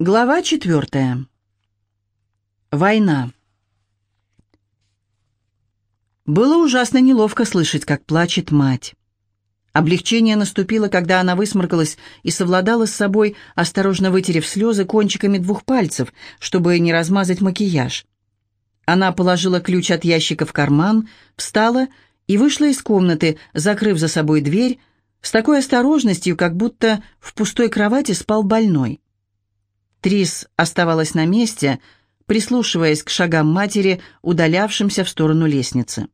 Глава четвертая. Война. Было ужасно неловко слышать, как плачет мать. Облегчение наступило, когда она высморкалась и совладала с собой, осторожно вытерев слезы кончиками двух пальцев, чтобы не размазать макияж. Она положила ключ от ящика в карман, встала и вышла из комнаты, закрыв за собой дверь, с такой осторожностью, как будто в пустой кровати спал больной. Трис оставалась на месте, прислушиваясь к шагам матери, удалявшимся в сторону лестницы.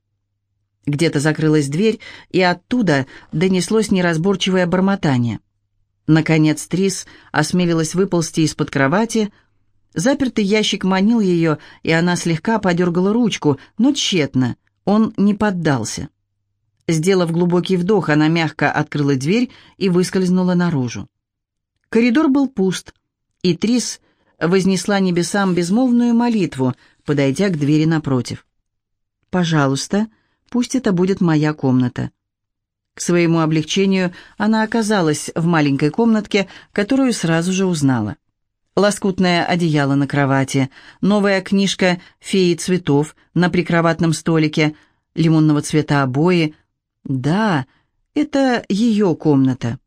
Где-то закрылась дверь, и оттуда донеслось неразборчивое бормотание. Наконец Трис осмелилась выползти из-под кровати. Запертый ящик манил ее, и она слегка подергала ручку, но тщетно. Он не поддался. Сделав глубокий вдох, она мягко открыла дверь и выскользнула наружу. Коридор был пуст и Трис вознесла небесам безмолвную молитву, подойдя к двери напротив. «Пожалуйста, пусть это будет моя комната». К своему облегчению она оказалась в маленькой комнатке, которую сразу же узнала. Лоскутное одеяло на кровати, новая книжка «Феи цветов» на прикроватном столике, лимонного цвета обои. Да, это ее комната.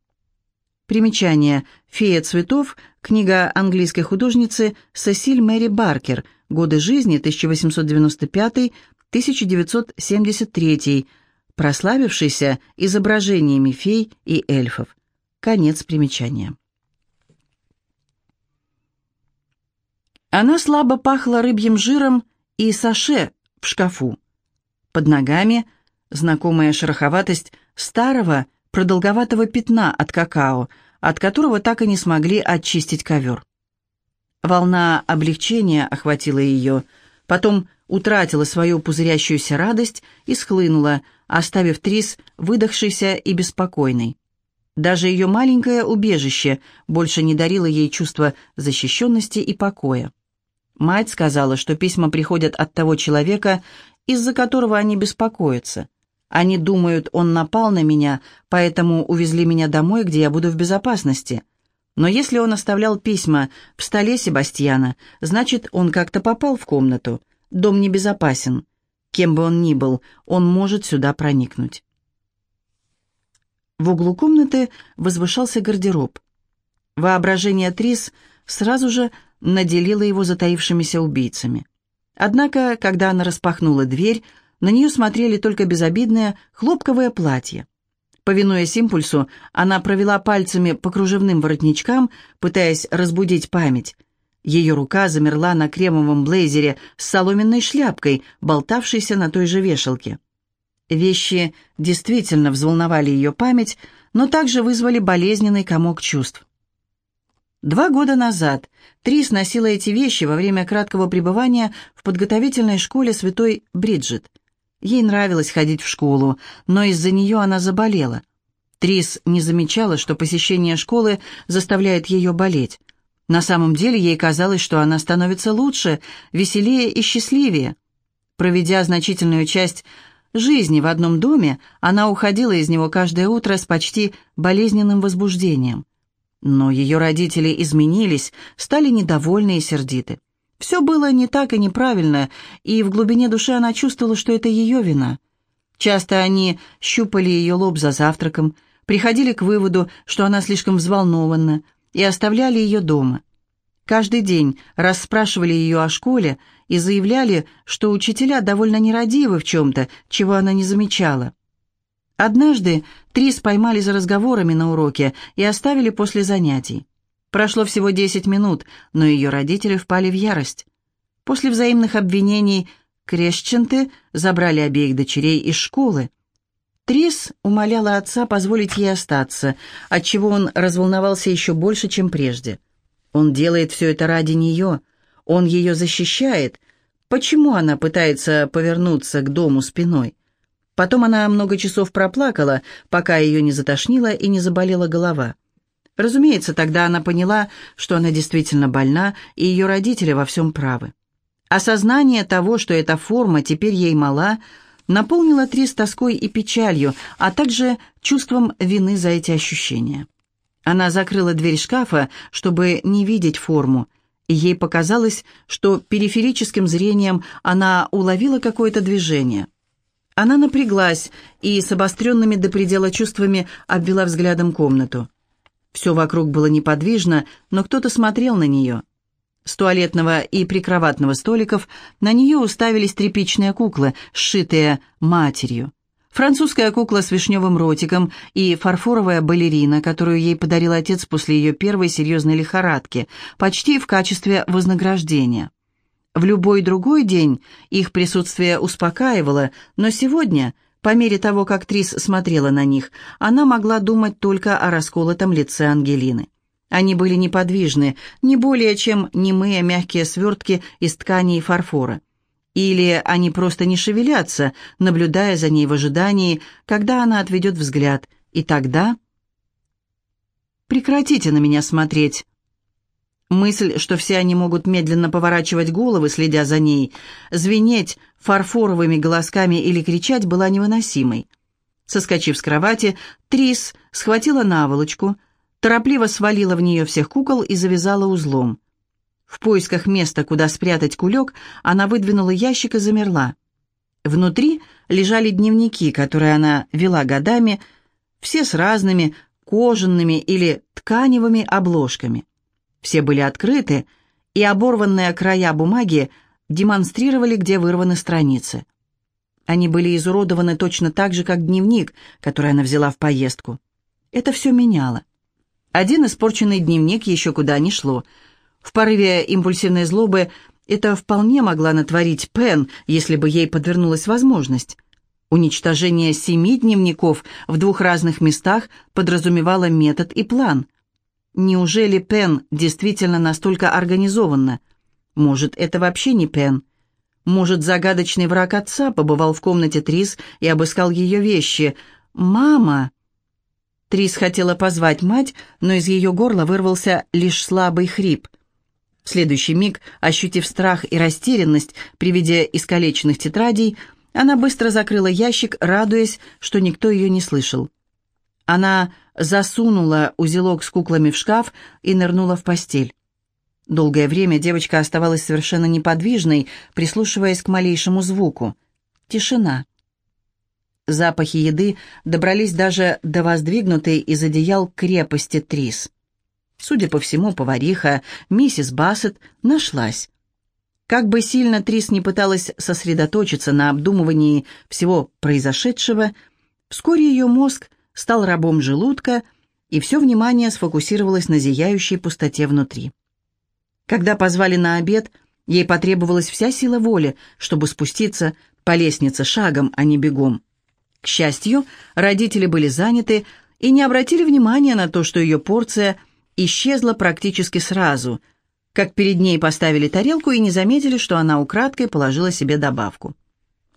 Примечание. «Фея цветов» — книга английской художницы Сесиль Мэри Баркер, годы жизни 1895-1973, прославившийся изображениями фей и эльфов. Конец примечания. Она слабо пахла рыбьим жиром и саше в шкафу. Под ногами знакомая шероховатость старого продолговатого пятна от какао, от которого так и не смогли очистить ковер. Волна облегчения охватила ее, потом утратила свою пузырящуюся радость и схлынула, оставив Трис выдохшейся и беспокойной. Даже ее маленькое убежище больше не дарило ей чувства защищенности и покоя. Мать сказала, что письма приходят от того человека, из-за которого они беспокоятся, они думают, он напал на меня, поэтому увезли меня домой, где я буду в безопасности. Но если он оставлял письма в столе Себастьяна, значит, он как-то попал в комнату. Дом небезопасен. Кем бы он ни был, он может сюда проникнуть. В углу комнаты возвышался гардероб. Воображение Трис сразу же наделило его затаившимися убийцами. Однако, когда она распахнула дверь, на нее смотрели только безобидное хлопковое платье. Повинуясь импульсу, она провела пальцами по кружевным воротничкам, пытаясь разбудить память. Ее рука замерла на кремовом блейзере с соломенной шляпкой, болтавшейся на той же вешалке. Вещи действительно взволновали ее память, но также вызвали болезненный комок чувств. Два года назад Трис носила эти вещи во время краткого пребывания в подготовительной школе святой Бриджит – Ей нравилось ходить в школу, но из-за нее она заболела. Трис не замечала, что посещение школы заставляет ее болеть. На самом деле ей казалось, что она становится лучше, веселее и счастливее. Проведя значительную часть жизни в одном доме, она уходила из него каждое утро с почти болезненным возбуждением. Но ее родители изменились, стали недовольны и сердиты. Все было не так и неправильно, и в глубине души она чувствовала, что это ее вина. Часто они щупали ее лоб за завтраком, приходили к выводу, что она слишком взволнована, и оставляли ее дома. Каждый день расспрашивали ее о школе и заявляли, что учителя довольно нерадивы в чем-то, чего она не замечала. Однажды Трис поймали за разговорами на уроке и оставили после занятий. Прошло всего десять минут, но ее родители впали в ярость. После взаимных обвинений Крещенты забрали обеих дочерей из школы. Трис умоляла отца позволить ей остаться, отчего он разволновался еще больше, чем прежде. Он делает все это ради нее, он ее защищает. Почему она пытается повернуться к дому спиной? Потом она много часов проплакала, пока ее не затошнило и не заболела голова. Разумеется, тогда она поняла, что она действительно больна, и ее родители во всем правы. Осознание того, что эта форма теперь ей мала, наполнило Трис тоской и печалью, а также чувством вины за эти ощущения. Она закрыла дверь шкафа, чтобы не видеть форму, и ей показалось, что периферическим зрением она уловила какое-то движение. Она напряглась и с обостренными до предела чувствами обвела взглядом комнату. Все вокруг было неподвижно, но кто-то смотрел на нее. С туалетного и прикроватного столиков на нее уставились тряпичные куклы, сшитые матерью. Французская кукла с вишневым ротиком и фарфоровая балерина, которую ей подарил отец после ее первой серьезной лихорадки, почти в качестве вознаграждения. В любой другой день их присутствие успокаивало, но сегодня, по мере того, как Трис смотрела на них, она могла думать только о расколотом лице Ангелины. Они были неподвижны, не более чем немые мягкие свертки из ткани и фарфора. Или они просто не шевелятся, наблюдая за ней в ожидании, когда она отведет взгляд, и тогда... «Прекратите на меня смотреть», Мысль, что все они могут медленно поворачивать головы, следя за ней, звенеть фарфоровыми голосками или кричать, была невыносимой. Соскочив с кровати, Трис схватила наволочку, торопливо свалила в нее всех кукол и завязала узлом. В поисках места, куда спрятать кулек, она выдвинула ящик и замерла. Внутри лежали дневники, которые она вела годами, все с разными кожаными или тканевыми обложками. Все были открыты, и оборванные края бумаги демонстрировали, где вырваны страницы. Они были изуродованы точно так же, как дневник, который она взяла в поездку. Это все меняло. Один испорченный дневник еще куда ни шло. В порыве импульсивной злобы это вполне могла натворить Пен, если бы ей подвернулась возможность. Уничтожение семи дневников в двух разных местах подразумевало метод и план. Неужели Пен действительно настолько организованна? Может, это вообще не Пен? Может, загадочный враг отца побывал в комнате Трис и обыскал ее вещи? «Мама!» Трис хотела позвать мать, но из ее горла вырвался лишь слабый хрип. В следующий миг, ощутив страх и растерянность при виде искалеченных тетрадей, она быстро закрыла ящик, радуясь, что никто ее не слышал. Она засунула узелок с куклами в шкаф и нырнула в постель. Долгое время девочка оставалась совершенно неподвижной, прислушиваясь к малейшему звуку. Тишина. Запахи еды добрались даже до воздвигнутой из одеял крепости Трис. Судя по всему, повариха, миссис Бассет, нашлась. Как бы сильно Трис не пыталась сосредоточиться на обдумывании всего произошедшего, вскоре ее мозг стал рабом желудка, и все внимание сфокусировалось на зияющей пустоте внутри. Когда позвали на обед, ей потребовалась вся сила воли, чтобы спуститься по лестнице шагом, а не бегом. К счастью, родители были заняты и не обратили внимания на то, что ее порция исчезла практически сразу, как перед ней поставили тарелку и не заметили, что она украдкой положила себе добавку.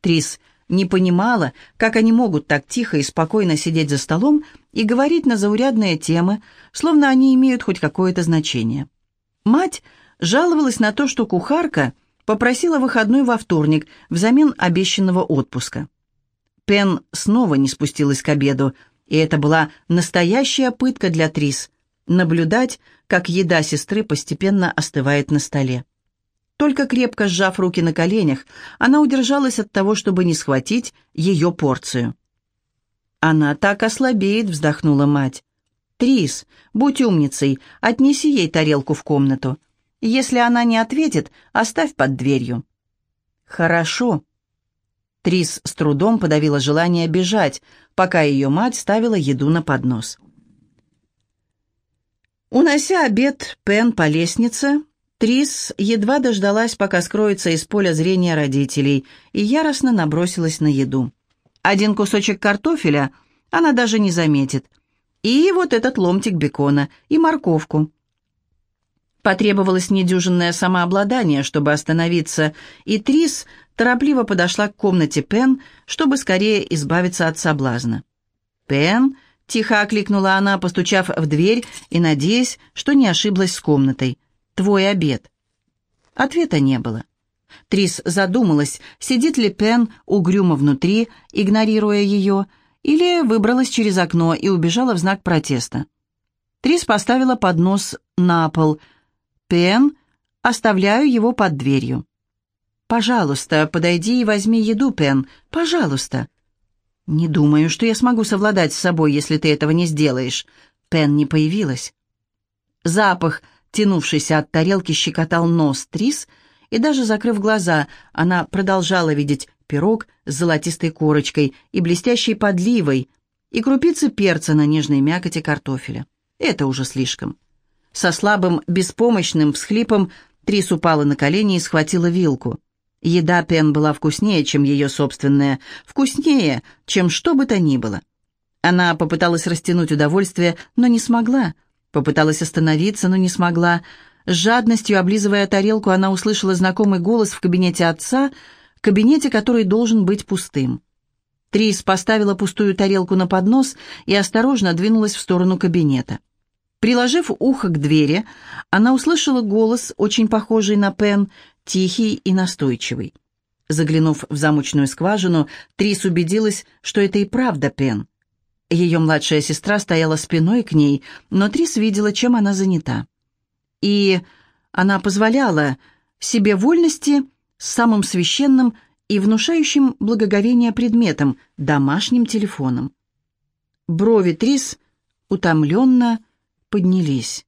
Трис не понимала, как они могут так тихо и спокойно сидеть за столом и говорить на заурядные темы, словно они имеют хоть какое-то значение. Мать жаловалась на то, что кухарка попросила выходной во вторник взамен обещанного отпуска. Пен снова не спустилась к обеду, и это была настоящая пытка для Трис — наблюдать, как еда сестры постепенно остывает на столе. Только крепко сжав руки на коленях, она удержалась от того, чтобы не схватить ее порцию. «Она так ослабеет», — вздохнула мать. «Трис, будь умницей, отнеси ей тарелку в комнату. Если она не ответит, оставь под дверью». «Хорошо». Трис с трудом подавила желание бежать, пока ее мать ставила еду на поднос. Унося обед Пен по лестнице, Трис едва дождалась, пока скроется из поля зрения родителей, и яростно набросилась на еду. Один кусочек картофеля она даже не заметит. И вот этот ломтик бекона, и морковку. Потребовалось недюжинное самообладание, чтобы остановиться, и Трис торопливо подошла к комнате Пен, чтобы скорее избавиться от соблазна. «Пен!» — тихо окликнула она, постучав в дверь и надеясь, что не ошиблась с комнатой твой обед?» Ответа не было. Трис задумалась, сидит ли Пен угрюмо внутри, игнорируя ее, или выбралась через окно и убежала в знак протеста. Трис поставила поднос на пол. «Пен, оставляю его под дверью». «Пожалуйста, подойди и возьми еду, Пен. Пожалуйста». «Не думаю, что я смогу совладать с собой, если ты этого не сделаешь». Пен не появилась. Запах, тянувшийся от тарелки, щекотал нос Трис, и даже закрыв глаза, она продолжала видеть пирог с золотистой корочкой и блестящей подливой, и крупицы перца на нежной мякоти картофеля. Это уже слишком. Со слабым, беспомощным всхлипом Трис упала на колени и схватила вилку. Еда Пен была вкуснее, чем ее собственная, вкуснее, чем что бы то ни было. Она попыталась растянуть удовольствие, но не смогла. Попыталась остановиться, но не смогла. С жадностью, облизывая тарелку, она услышала знакомый голос в кабинете отца, кабинете, который должен быть пустым. Трис поставила пустую тарелку на поднос и осторожно двинулась в сторону кабинета. Приложив ухо к двери, она услышала голос, очень похожий на Пен, тихий и настойчивый. Заглянув в замочную скважину, Трис убедилась, что это и правда Пен. Ее младшая сестра стояла спиной к ней, но Трис видела, чем она занята. И она позволяла себе вольности с самым священным и внушающим благоговение предметом — домашним телефоном. Брови Трис утомленно поднялись.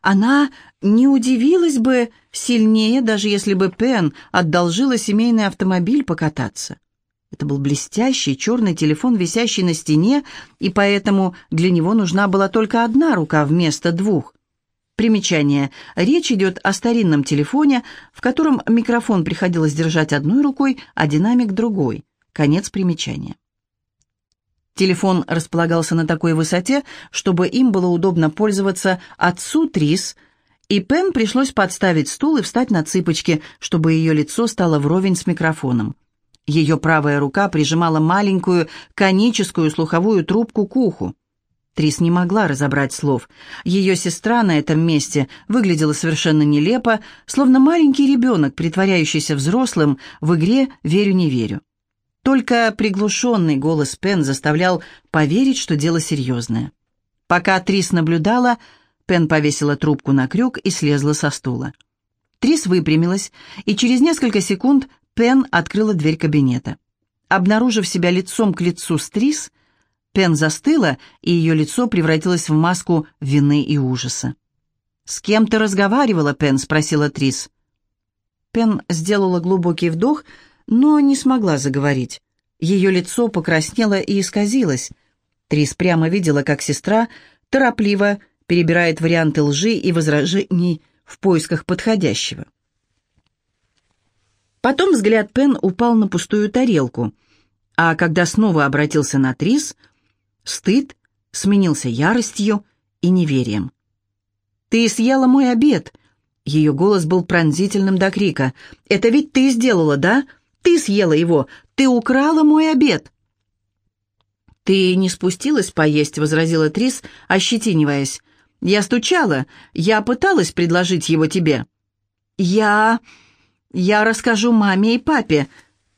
Она не удивилась бы сильнее, даже если бы Пен одолжила семейный автомобиль покататься. Это был блестящий черный телефон, висящий на стене, и поэтому для него нужна была только одна рука вместо двух. Примечание. Речь идет о старинном телефоне, в котором микрофон приходилось держать одной рукой, а динамик другой. Конец примечания. Телефон располагался на такой высоте, чтобы им было удобно пользоваться отцу Трис, и Пен пришлось подставить стул и встать на цыпочки, чтобы ее лицо стало вровень с микрофоном. Ее правая рука прижимала маленькую коническую слуховую трубку к уху. Трис не могла разобрать слов. Ее сестра на этом месте выглядела совершенно нелепо, словно маленький ребенок, притворяющийся взрослым в игре «Верю-не верю». Только приглушенный голос Пен заставлял поверить, что дело серьезное. Пока Трис наблюдала, Пен повесила трубку на крюк и слезла со стула. Трис выпрямилась, и через несколько секунд Пен открыла дверь кабинета. Обнаружив себя лицом к лицу с Трис, Пен застыла, и ее лицо превратилось в маску вины и ужаса. «С кем ты разговаривала, Пен?» — спросила Трис. Пен сделала глубокий вдох, но не смогла заговорить. Ее лицо покраснело и исказилось. Трис прямо видела, как сестра торопливо перебирает варианты лжи и возражений в поисках подходящего. Потом взгляд Пен упал на пустую тарелку, а когда снова обратился на Трис — Стыд сменился яростью и неверием. «Ты съела мой обед!» Ее голос был пронзительным до крика. «Это ведь ты сделала, да? Ты съела его! Ты украла мой обед!» «Ты не спустилась поесть», — возразила Трис, ощетиниваясь. «Я стучала. Я пыталась предложить его тебе». «Я... я расскажу маме и папе.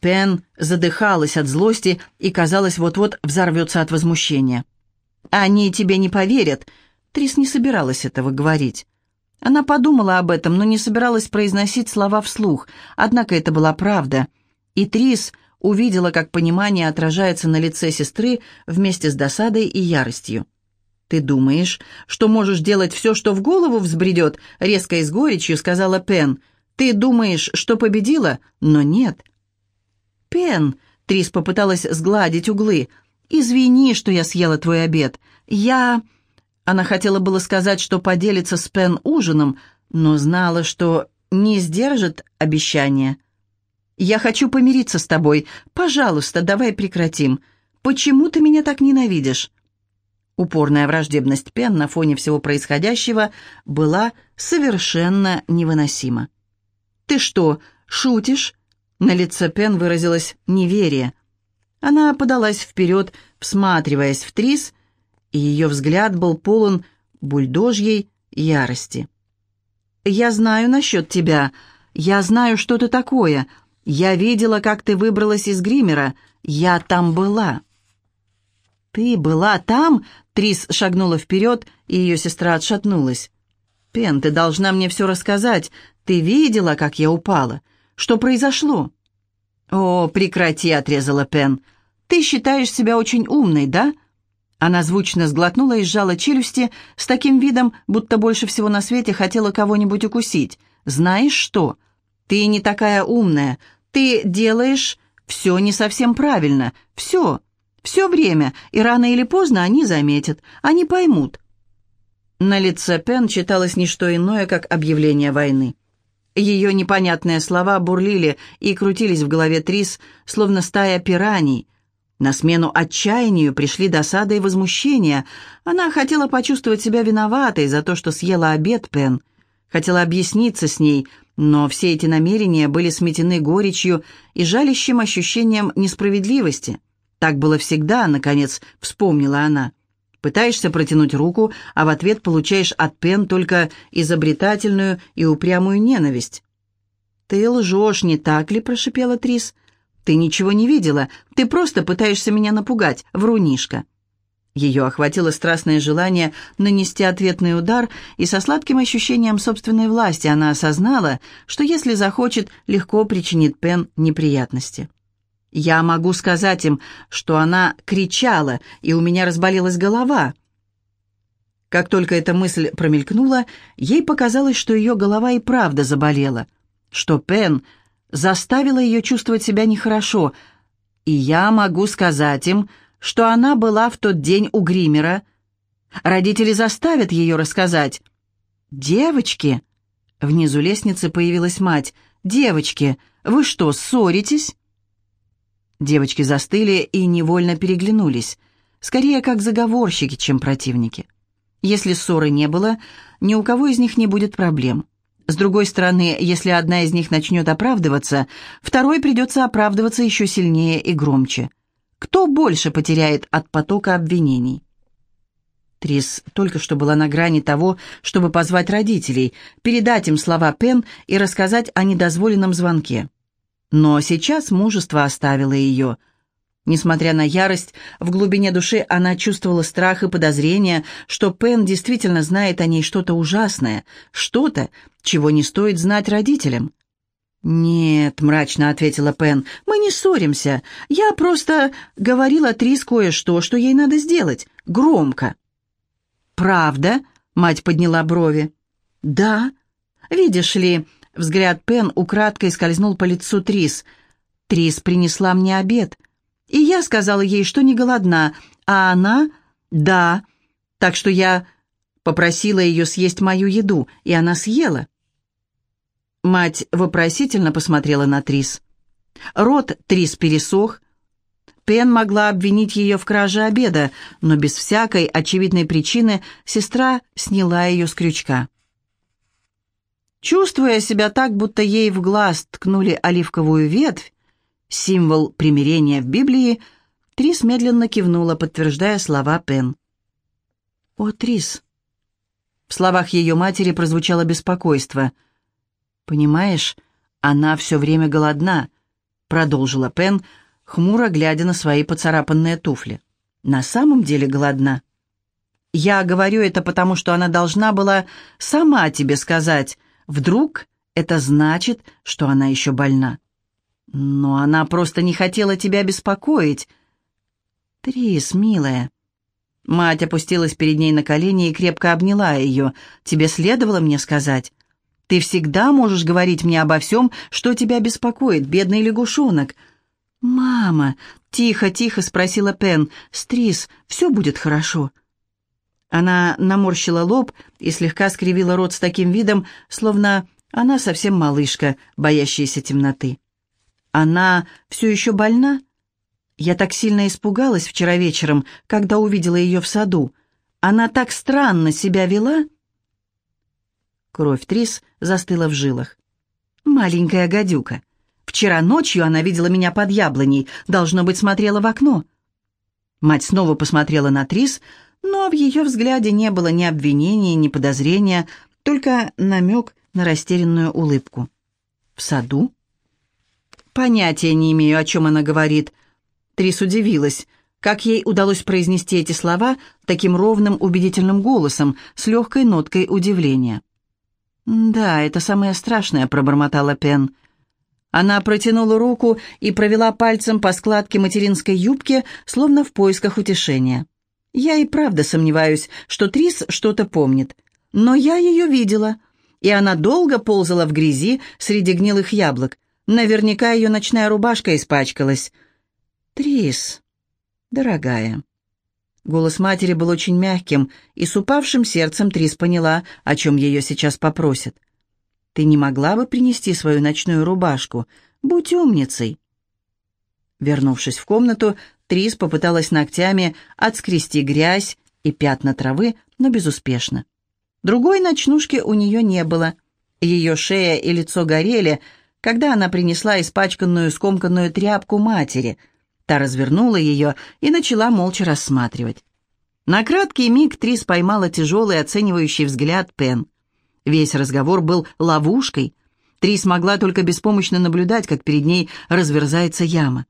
Пен задыхалась от злости и, казалось, вот-вот взорвется от возмущения. «Они тебе не поверят». Трис не собиралась этого говорить. Она подумала об этом, но не собиралась произносить слова вслух, однако это была правда. И Трис увидела, как понимание отражается на лице сестры вместе с досадой и яростью. «Ты думаешь, что можешь делать все, что в голову взбредет?» — резко и с горечью сказала Пен. «Ты думаешь, что победила? Но нет. «Пен!» — Трис попыталась сгладить углы. «Извини, что я съела твой обед. Я...» Она хотела было сказать, что поделится с Пен ужином, но знала, что не сдержит обещания. «Я хочу помириться с тобой. Пожалуйста, давай прекратим. Почему ты меня так ненавидишь?» Упорная враждебность Пен на фоне всего происходящего была совершенно невыносима. «Ты что, шутишь?» На лице Пен выразилось неверие. Она подалась вперед, всматриваясь в Трис, и ее взгляд был полон бульдожьей ярости. «Я знаю насчет тебя. Я знаю, что ты такое. Я видела, как ты выбралась из гримера. Я там была». «Ты была там?» Трис шагнула вперед, и ее сестра отшатнулась. «Пен, ты должна мне все рассказать. Ты видела, как я упала? Что произошло?» «О, прекрати», — отрезала Пен. «Ты считаешь себя очень умной, да?» Она звучно сглотнула и сжала челюсти с таким видом, будто больше всего на свете хотела кого-нибудь укусить. «Знаешь что? Ты не такая умная. Ты делаешь все не совсем правильно. Все. Все время. И рано или поздно они заметят. Они поймут. На лице Пен читалось не что иное, как объявление войны. Ее непонятные слова бурлили и крутились в голове Трис, словно стая пираний. На смену отчаянию пришли досада и возмущение. Она хотела почувствовать себя виноватой за то, что съела обед Пен. Хотела объясниться с ней, но все эти намерения были сметены горечью и жалящим ощущением несправедливости. Так было всегда, наконец, вспомнила она. Пытаешься протянуть руку, а в ответ получаешь от Пен только изобретательную и упрямую ненависть. «Ты лжешь, не так ли?» – прошипела Трис. «Ты ничего не видела. Ты просто пытаешься меня напугать, врунишка». Ее охватило страстное желание нанести ответный удар, и со сладким ощущением собственной власти она осознала, что если захочет, легко причинит Пен неприятности. Я могу сказать им, что она кричала, и у меня разболелась голова. Как только эта мысль промелькнула, ей показалось, что ее голова и правда заболела, что Пен заставила ее чувствовать себя нехорошо, и я могу сказать им, что она была в тот день у гримера. Родители заставят ее рассказать. «Девочки!» Внизу лестницы появилась мать. «Девочки, вы что, ссоритесь?» Девочки застыли и невольно переглянулись, скорее как заговорщики, чем противники. Если ссоры не было, ни у кого из них не будет проблем. С другой стороны, если одна из них начнет оправдываться, второй придется оправдываться еще сильнее и громче. Кто больше потеряет от потока обвинений? Трис только что была на грани того, чтобы позвать родителей, передать им слова Пен и рассказать о недозволенном звонке. Но сейчас мужество оставило ее. Несмотря на ярость, в глубине души она чувствовала страх и подозрение, что Пен действительно знает о ней что-то ужасное, что-то, чего не стоит знать родителям. «Нет», — мрачно ответила Пен, — «мы не ссоримся. Я просто говорила Трис кое-что, что ей надо сделать. Громко». «Правда?» — мать подняла брови. «Да. Видишь ли, Взгляд Пен украдкой скользнул по лицу Трис. Трис принесла мне обед. И я сказала ей, что не голодна, а она — да. Так что я попросила ее съесть мою еду, и она съела. Мать вопросительно посмотрела на Трис. Рот Трис пересох. Пен могла обвинить ее в краже обеда, но без всякой очевидной причины сестра сняла ее с крючка. Чувствуя себя так, будто ей в глаз ткнули оливковую ветвь, символ примирения в Библии, Трис медленно кивнула, подтверждая слова Пен. «О, Трис!» В словах ее матери прозвучало беспокойство. «Понимаешь, она все время голодна», — продолжила Пен, хмуро глядя на свои поцарапанные туфли. «На самом деле голодна». «Я говорю это потому, что она должна была сама тебе сказать», Вдруг это значит, что она еще больна. Но она просто не хотела тебя беспокоить. Трис, милая. Мать опустилась перед ней на колени и крепко обняла ее. Тебе следовало мне сказать. Ты всегда можешь говорить мне обо всем, что тебя беспокоит, бедный лягушонок. «Мама!» — тихо-тихо спросила Пен. «Стрис, все будет хорошо». Она наморщила лоб и слегка скривила рот с таким видом, словно она совсем малышка, боящаяся темноты. Она все еще больна? Я так сильно испугалась вчера вечером, когда увидела ее в саду. Она так странно себя вела. Кровь Трис застыла в жилах. Маленькая гадюка. Вчера ночью она видела меня под яблоней, должно быть, смотрела в окно. Мать снова посмотрела на Трис, но в ее взгляде не было ни обвинения, ни подозрения, только намек на растерянную улыбку. «В саду?» «Понятия не имею, о чем она говорит». Трис удивилась. Как ей удалось произнести эти слова таким ровным, убедительным голосом, с легкой ноткой удивления? «Да, это самое страшное», — пробормотала Пен. Она протянула руку и провела пальцем по складке материнской юбки, словно в поисках утешения. «Я и правда сомневаюсь, что Трис что-то помнит. Но я ее видела, и она долго ползала в грязи среди гнилых яблок. Наверняка ее ночная рубашка испачкалась». «Трис, дорогая». Голос матери был очень мягким, и с упавшим сердцем Трис поняла, о чем ее сейчас попросят. «Ты не могла бы принести свою ночную рубашку? Будь умницей!» Вернувшись в комнату, Трис попыталась ногтями отскрести грязь и пятна травы, но безуспешно. Другой ночнушки у нее не было. Ее шея и лицо горели, когда она принесла испачканную скомканную тряпку матери — Та развернула ее и начала молча рассматривать. На краткий миг Трис поймала тяжелый оценивающий взгляд Пен. Весь разговор был ловушкой. Трис могла только беспомощно наблюдать, как перед ней разверзается яма.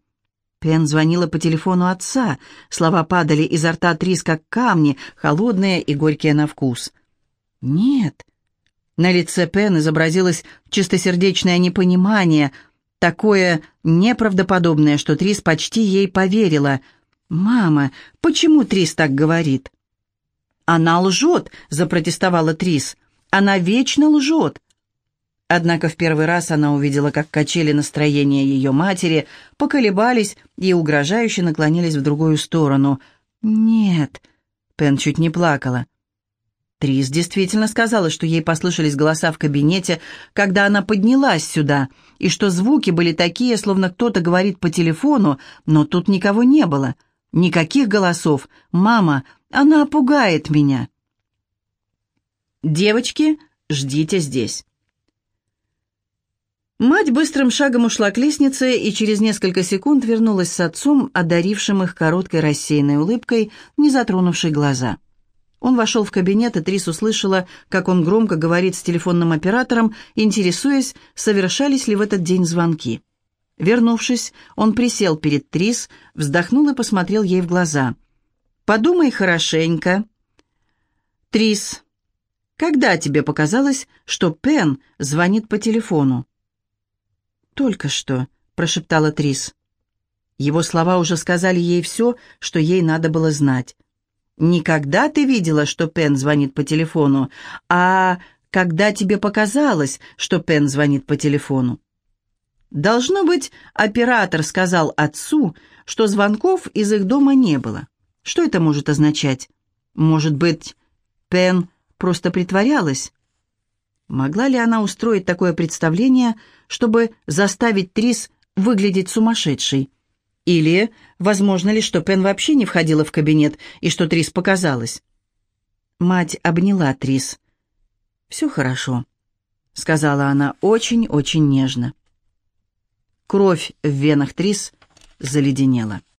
Пен звонила по телефону отца. Слова падали изо рта Трис, как камни, холодные и горькие на вкус. «Нет». На лице Пен изобразилось чистосердечное непонимание – такое неправдоподобное, что Трис почти ей поверила. «Мама, почему Трис так говорит?» «Она лжет», — запротестовала Трис. «Она вечно лжет». Однако в первый раз она увидела, как качели настроения ее матери поколебались и угрожающе наклонились в другую сторону. «Нет», — Пен чуть не плакала. Трис действительно сказала, что ей послышались голоса в кабинете, когда она поднялась сюда, и что звуки были такие, словно кто-то говорит по телефону, но тут никого не было. Никаких голосов. «Мама, она пугает меня». «Девочки, ждите здесь». Мать быстрым шагом ушла к лестнице и через несколько секунд вернулась с отцом, одарившим их короткой рассеянной улыбкой, не затронувшей глаза. Он вошел в кабинет, и Трис услышала, как он громко говорит с телефонным оператором, интересуясь, совершались ли в этот день звонки. Вернувшись, он присел перед Трис, вздохнул и посмотрел ей в глаза. «Подумай хорошенько». «Трис, когда тебе показалось, что Пен звонит по телефону?» «Только что», — прошептала Трис. Его слова уже сказали ей все, что ей надо было знать. Никогда ты видела, что Пен звонит по телефону, а когда тебе показалось, что Пен звонит по телефону? Должно быть, оператор сказал отцу, что звонков из их дома не было. Что это может означать? Может быть, Пен просто притворялась? Могла ли она устроить такое представление, чтобы заставить Трис выглядеть сумасшедшей? Или, возможно ли, что Пен вообще не входила в кабинет и что Трис показалось? Мать обняла Трис. «Все хорошо», — сказала она очень-очень нежно. Кровь в венах Трис заледенела.